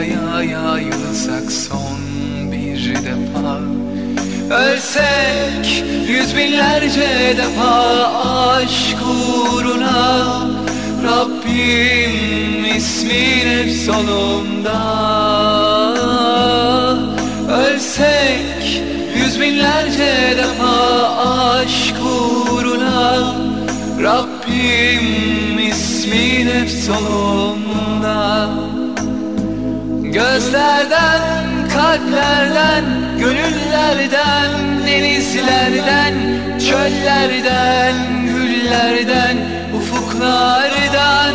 dünyaya yayılsak son bir defa. Ölsek yüz binlerce defa aşk uğruna. Rabbim ismin hep solumda Ölsek yüz binlerce defa aşk uğruna. Rabbim ismin hep solumda Gözlerden, kalplerden, gönüllerden, denizlerden, çöllerden, güllerden, ufuklardan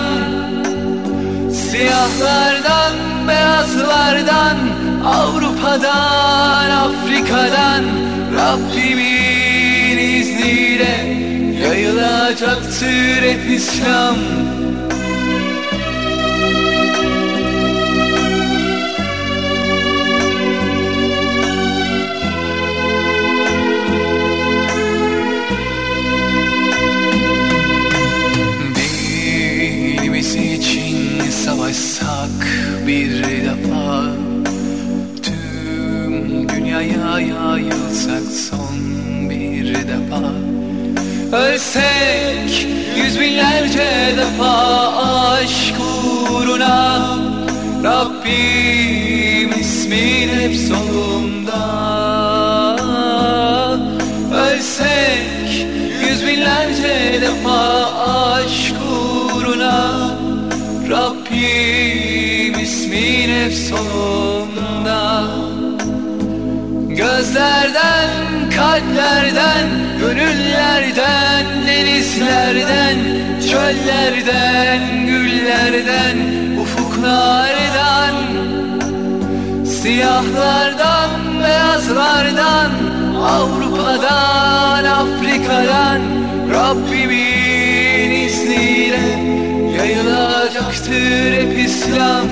Siyahlardan, beyazlardan, Avrupa'dan, Afrika'dan Rabbimin izniyle yayılacaktır hep İslam dünyaya yayılsak son bir defa. Ölsek yüz binlerce defa aşk uğruna. Rabbim ismin hep solumda Ölsek yüz binlerce defa aşk uğruna. Rabbim ismin hep solumda Gözlerden, kalplerden, gönüllerden, denizlerden, çöllerden, güllerden, ufuklardan Siyahlardan, beyazlardan, Avrupa'dan, Afrika'dan Rabbimin izniyle yayılacaktır hep İslam